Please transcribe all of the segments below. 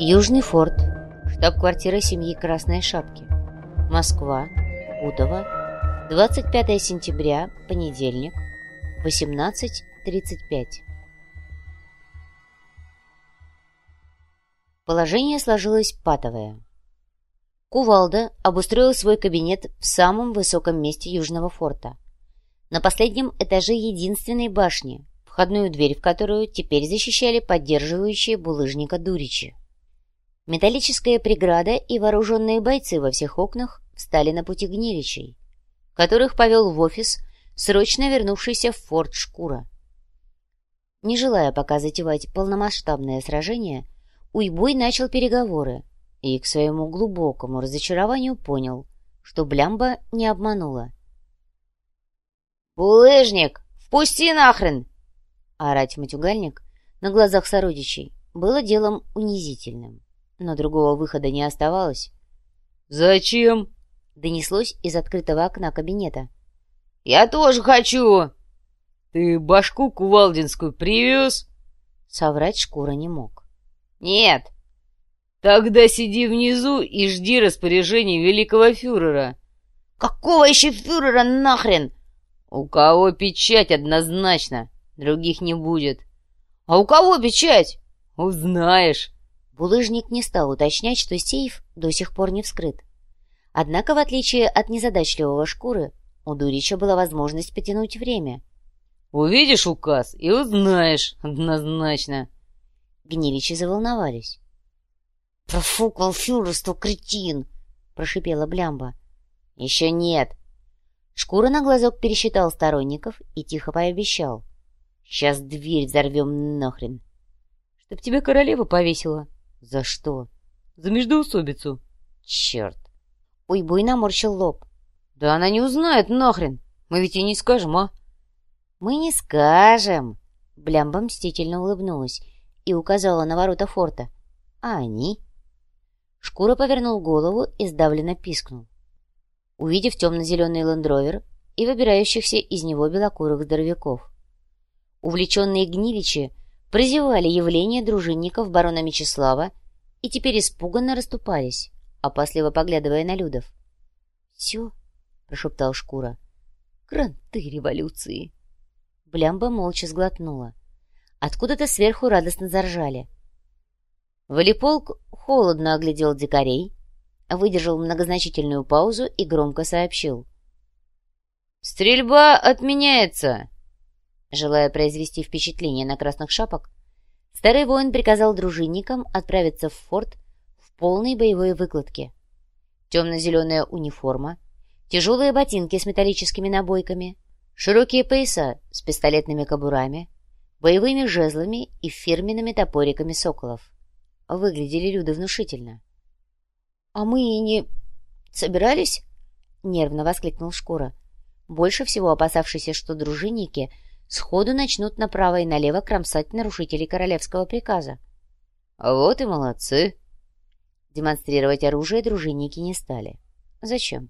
Южный форт. Штаб-квартира семьи Красной Шапки. Москва. Утово. 25 сентября, понедельник, 18.35. Положение сложилось патовое. Кувалда обустроил свой кабинет в самом высоком месте Южного форта. На последнем этаже единственной башни, входную дверь в которую теперь защищали поддерживающие булыжника Дуричи. Металлическая преграда и вооруженные бойцы во всех окнах встали на пути гниличей, которых повел в офис срочно вернувшийся в форт Шкура. Не желая пока затевать полномасштабное сражение, Уйбуй начал переговоры и к своему глубокому разочарованию понял, что Блямба не обманула. «Булыжник, впусти нахрен!» Орать матюгальник на глазах сородичей было делом унизительным но другого выхода не оставалось. «Зачем?» — донеслось из открытого окна кабинета. «Я тоже хочу!» «Ты башку кувалдинскую привез?» Соврать шкура не мог. «Нет!» «Тогда сиди внизу и жди распоряжений великого фюрера». «Какого еще фюрера нахрен?» «У кого печать однозначно, других не будет». «А у кого печать?» «Узнаешь». Булыжник не стал уточнять, что сейф до сих пор не вскрыт. Однако, в отличие от незадачливого шкуры, у Дурича была возможность потянуть время. «Увидишь указ и узнаешь, однозначно!» Гниличи заволновались. «Профукал фюрерство, кретин!» — прошипела Блямба. «Еще нет!» Шкура на глазок пересчитал сторонников и тихо пообещал. «Сейчас дверь взорвем нахрен!» «Чтоб тебя королева повесила!» «За что?» «За междоусобицу». «Черт!» Уйбуй наморщил лоб. «Да она не узнает нахрен! Мы ведь и не скажем, а?» «Мы не скажем!» Блямба мстительно улыбнулась и указала на ворота форта. «А они?» Шкура повернул голову и сдавленно пискнул. Увидев темно-зеленый лендровер и выбирающихся из него белокурых здоровяков. Увлеченные гниличи прозевали явление дружинников барона Мечислава и теперь испуганно расступались, опасливо поглядывая на Людов. «Все?» — прошептал Шкура. «Кранты революции!» Блямба молча сглотнула. Откуда-то сверху радостно заржали. Валиполк холодно оглядел дикарей, выдержал многозначительную паузу и громко сообщил. «Стрельба отменяется!» Желая произвести впечатление на красных шапок, старый воин приказал дружинникам отправиться в форт в полной боевой выкладке. Темно-зеленая униформа, тяжелые ботинки с металлическими набойками, широкие пояса с пистолетными кобурами, боевыми жезлами и фирменными топориками соколов. Выглядели люди внушительно. «А мы и не собирались?» — нервно воскликнул Шкура, больше всего опасавшийся, что дружинники — сходу начнут направо и налево кромсать нарушителей королевского приказа. Вот и молодцы. Демонстрировать оружие дружинники не стали. Зачем?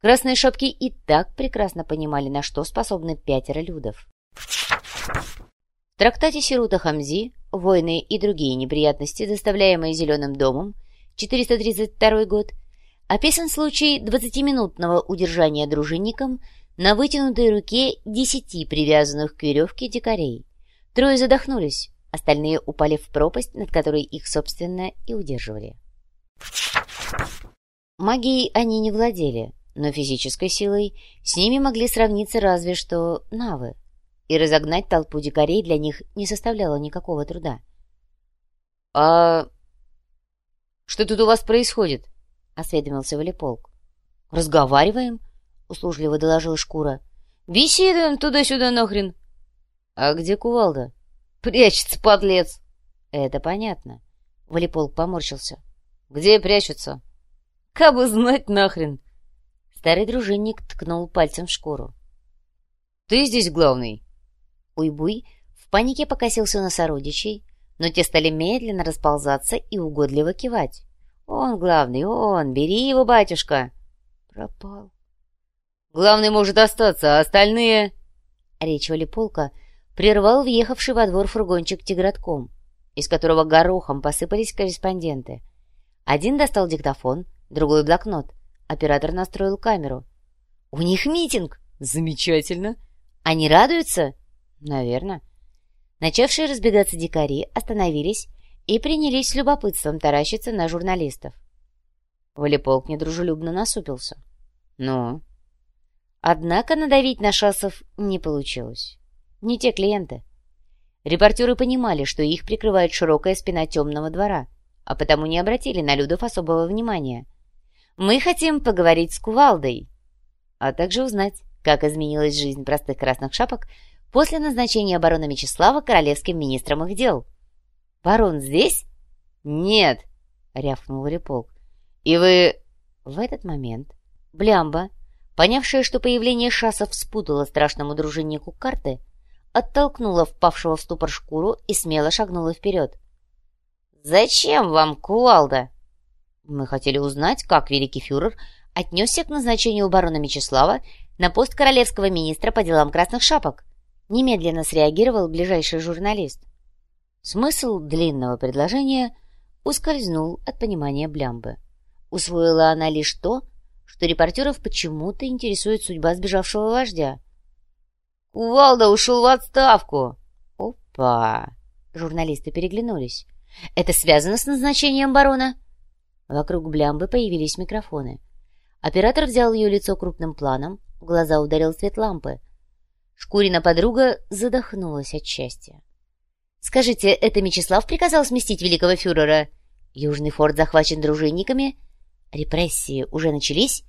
Красные шапки и так прекрасно понимали, на что способны пятеро людов. В трактате Сирута Хамзи «Войны и другие неприятности, доставляемые Зеленым домом» 432 год описан случай двадцатиминутного удержания дружинником – на вытянутой руке десяти привязанных к веревке дикарей. Трое задохнулись, остальные упали в пропасть, над которой их, собственно, и удерживали. Магией они не владели, но физической силой с ними могли сравниться разве что навы, и разогнать толпу дикарей для них не составляло никакого труда. «А что тут у вас происходит?» — осведомился Валиполк. «Разговариваем?» Услужливо доложил Шкура. «Беседуем туда-сюда нахрен!» «А где кувалда?» «Прячется, подлец!» «Это понятно». Валиполк поморщился. «Где прячутся?» «Кабы знать нахрен!» Старый дружинник ткнул пальцем в шкуру. «Ты здесь главный!» Уйбуй в панике покосился на сородичей, но те стали медленно расползаться и угодливо кивать. «Он главный, он! Бери его, батюшка!» «Пропал!» Главный может остаться, а остальные...» Речь Валиполка прервал въехавший во двор фургончик тигратком. из которого горохом посыпались корреспонденты. Один достал диктофон, другой — блокнот. Оператор настроил камеру. «У них митинг!» «Замечательно!» «Они радуются?» «Наверное». Начавшие разбегаться дикари остановились и принялись с любопытством таращиться на журналистов. Валиполк недружелюбно насупился. «Ну?» Однако надавить на шассов не получилось. Не те клиенты. Репортеры понимали, что их прикрывает широкая спина темного двора, а потому не обратили на Людов особого внимания. «Мы хотим поговорить с Кувалдой, а также узнать, как изменилась жизнь простых красных шапок после назначения барона Мечислава королевским министром их дел. «Барон здесь?» «Нет», — рявкнул Реполк. «И вы...» В этот момент Блямба, понявшая, что появление шасов спутало страшному дружиннику карты, оттолкнула впавшего в ступор шкуру и смело шагнула вперед. «Зачем вам кувалда?» «Мы хотели узнать, как великий фюрер отнесся к назначению барона Мечислава на пост королевского министра по делам красных шапок», немедленно среагировал ближайший журналист. Смысл длинного предложения ускользнул от понимания Блямбы. Усвоила она лишь то, что репортеров почему-то интересует судьба сбежавшего вождя. «Кувалда ушел в отставку!» «Опа!» Журналисты переглянулись. «Это связано с назначением барона?» Вокруг Блямбы появились микрофоны. Оператор взял ее лицо крупным планом, в глаза ударил свет лампы. Шкурина подруга задохнулась от счастья. «Скажите, это Мечислав приказал сместить великого фюрера? Южный форт захвачен дружинниками? Репрессии уже начались?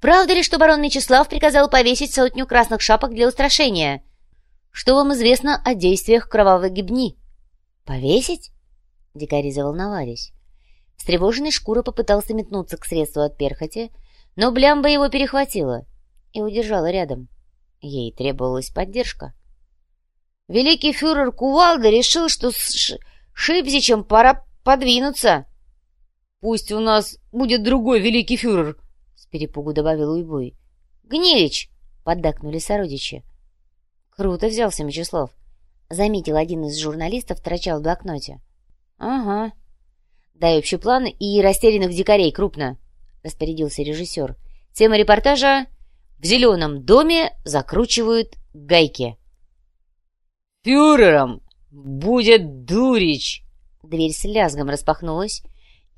Правда ли, что барон Мечислав приказал повесить сотню красных шапок для устрашения? Что вам известно о действиях кровавой гибни? Повесить? Дикари заволновались. Встревоженный шкура попытался метнуться к средству от перхоти, но блямба его перехватила и удержала рядом. Ей требовалась поддержка. Великий фюрер Кувалда решил, что с Шипзичем пора подвинуться. — Пусть у нас будет другой великий фюрер, перепугу добавил Уйбуй. «Гнилич!» — поддакнули сородичи. «Круто взялся Мечислав», — заметил один из журналистов, торчал в блокноте. «Ага. Дай общий план и растерянных дикарей крупно», — распорядился режиссер. «Тема репортажа «В зеленом доме закручивают гайки». «Фюрером будет Дурич!» Дверь с лязгом распахнулась,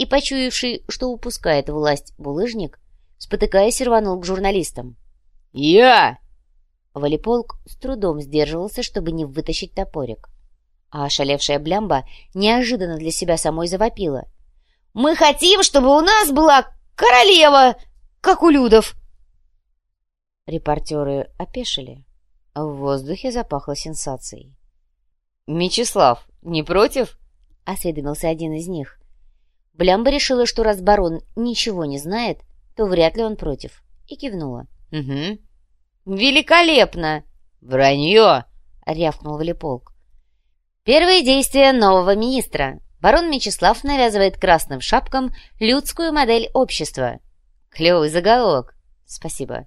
и, почуявший, что упускает власть булыжник, спотыкаясь, рванул к журналистам. «Я!» Валиполк с трудом сдерживался, чтобы не вытащить топорик. А ошалевшая блямба неожиданно для себя самой завопила. «Мы хотим, чтобы у нас была королева, как у людов!» Репортеры опешили. В воздухе запахло сенсацией. «Мечислав, не против?» — осведомился один из них. Блямба решила, что раз барон ничего не знает, то вряд ли он против. И кивнула. «Угу». «Великолепно!» «Вранье!» — рявкнул Валиполк. Первые действия нового министра. Барон Мечислав навязывает красным шапкам людскую модель общества. Клевый заголовок. Спасибо.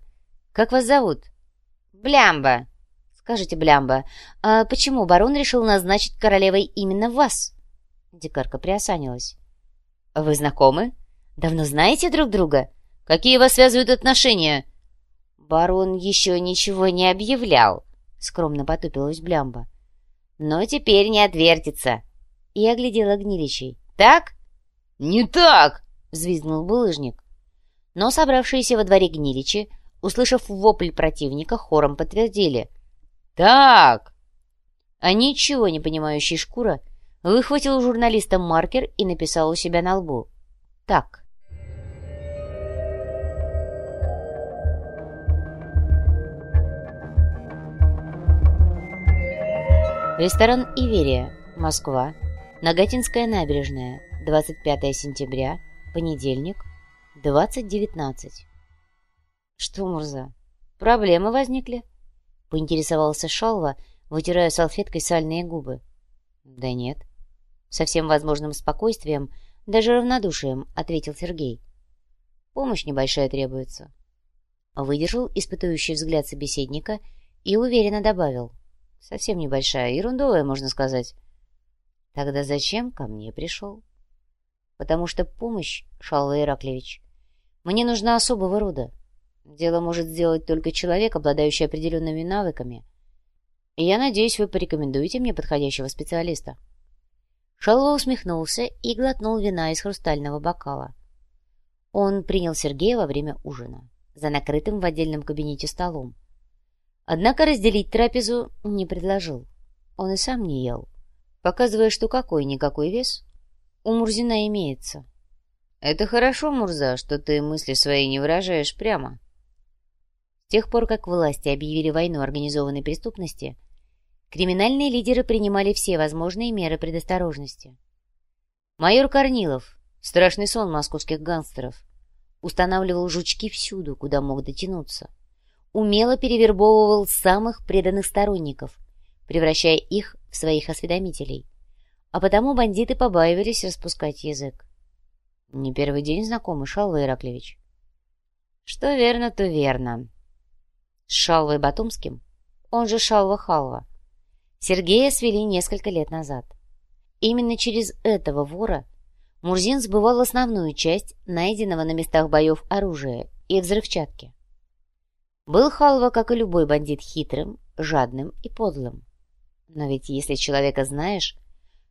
Как вас зовут? Блямба. Скажите, Блямба, а почему барон решил назначить королевой именно вас? Дикарка приосанилась. Вы знакомы? Давно знаете друг друга? Какие вас связывают отношения?» «Барон еще ничего не объявлял», — скромно потупилась Блямба. «Но теперь не отвертится». И оглядела Гниличей. «Так?» «Не так!» — взвизгнул булыжник. Но собравшиеся во дворе Гниличи, услышав вопль противника, хором подтвердили. «Так!» А ничего не понимающий шкура выхватил у журналиста маркер и написал у себя на лбу. «Так». Ресторан «Иверия», Москва, Нагатинская набережная, 25 сентября, понедельник, 20.19. Что, Мурза, проблемы возникли? Поинтересовался Шалва, вытирая салфеткой сальные губы. Да нет. Со всем возможным спокойствием, даже равнодушием, ответил Сергей. Помощь небольшая требуется. Выдержал испытующий взгляд собеседника и уверенно добавил — Совсем небольшая, ерундовая, можно сказать. Тогда зачем ко мне пришел? Потому что помощь, Шалва Ираклевич, мне нужна особого рода. Дело может сделать только человек, обладающий определенными навыками. И я надеюсь, вы порекомендуете мне подходящего специалиста. Шалва усмехнулся и глотнул вина из хрустального бокала. Он принял Сергея во время ужина, за накрытым в отдельном кабинете столом. Однако разделить трапезу не предложил. Он и сам не ел, показывая, что какой-никакой вес у Мурзина имеется. «Это хорошо, Мурза, что ты мысли свои не выражаешь прямо». С тех пор, как власти объявили войну организованной преступности, криминальные лидеры принимали все возможные меры предосторожности. Майор Корнилов, страшный сон московских гангстеров, устанавливал жучки всюду, куда мог дотянуться. Умело перевербовывал самых преданных сторонников, превращая их в своих осведомителей. А потому бандиты побаивались распускать язык. Не первый день знакомы, Шалва Ираклевич. Что верно, то верно. С Шалвой Батумским, он же Шалва Халва, Сергея свели несколько лет назад. Именно через этого вора Мурзин сбывал основную часть найденного на местах боев оружия и взрывчатки. Был Халва, как и любой бандит, хитрым, жадным и подлым. Но ведь если человека знаешь,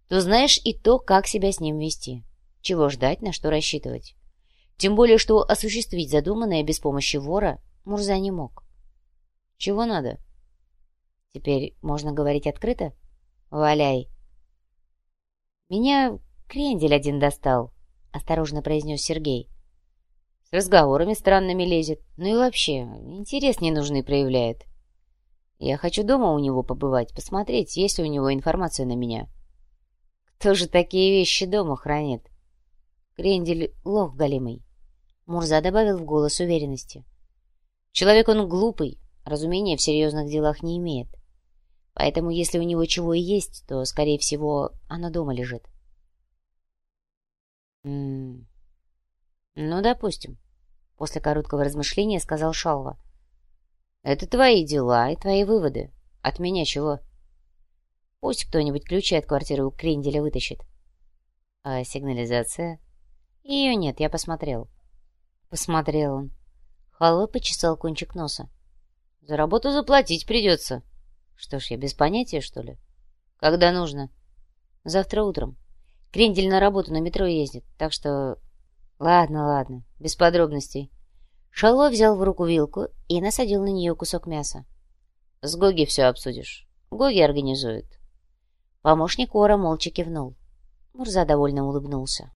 то знаешь и то, как себя с ним вести, чего ждать, на что рассчитывать. Тем более, что осуществить задуманное без помощи вора Мурза не мог. Чего надо? Теперь можно говорить открыто? Валяй. Меня крендель один достал, осторожно произнес Сергей. С разговорами странными лезет. Ну и вообще, интерес ненужный проявляет. Я хочу дома у него побывать, посмотреть, есть ли у него информация на меня. Кто же такие вещи дома хранит? Крендель лох голимый. Мурза добавил в голос уверенности. Человек он глупый, разумения в серьезных делах не имеет. Поэтому, если у него чего и есть, то, скорее всего, оно дома лежит. -м -м. Ну, допустим. После короткого размышления сказал Шалва. Это твои дела и твои выводы. От меня чего? Пусть кто-нибудь ключи от квартиры у Кренделя вытащит. А сигнализация? Ее нет, я посмотрел. Посмотрел он. Халва почесал кончик носа. За работу заплатить придется. Что ж, я без понятия, что ли? Когда нужно? Завтра утром. Крендель на работу на метро ездит, так что... Ладно, ладно, без подробностей. Шало взял в руку вилку и насадил на нее кусок мяса. «С Гоги все обсудишь. Гоги организует». Помощник Ора молча кивнул. Мурза довольно улыбнулся.